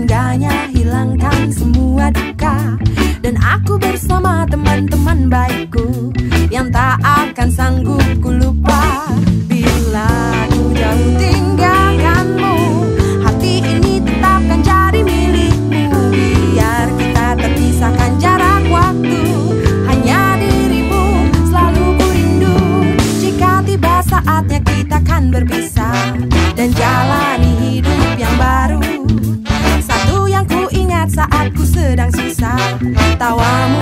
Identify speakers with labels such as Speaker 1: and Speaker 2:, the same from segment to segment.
Speaker 1: tinggalnya hilangkan semua duka. Dan aku bersama teman-teman baikku Yang tak akan sanggup ku lupa. Bila ku jauh tinggalkanmu Hati ini tetapkan jadi milikmu. Biar kita terpisahkan jarak waktu. Hanya dirimu selalu ku rindu. Jika tiba saatnya kita kan berpisah
Speaker 2: tao amo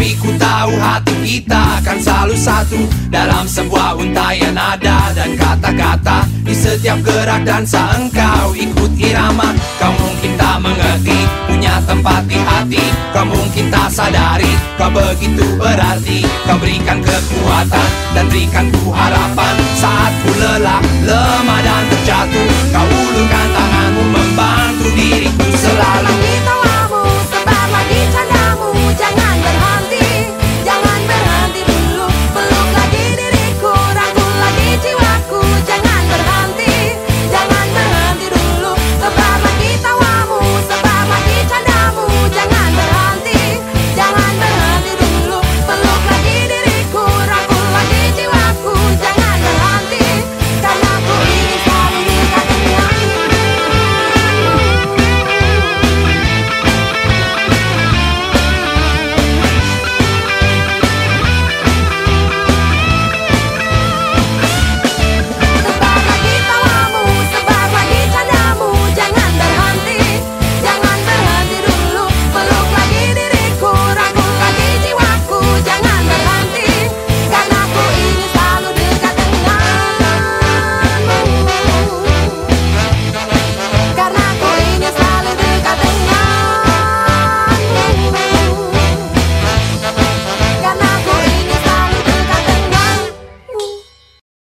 Speaker 2: Tapi ku tahu hati kita akan selalu satu Dalam sebuah untayan nada dan kata-kata Di setiap gerak dan engkau ikut irama. Kau mungkin tak mengerti, punya tempat di hati. Kau mungkin tak sadari, kau begitu berarti. Kau berikan kekuatan dan berikan ku harapan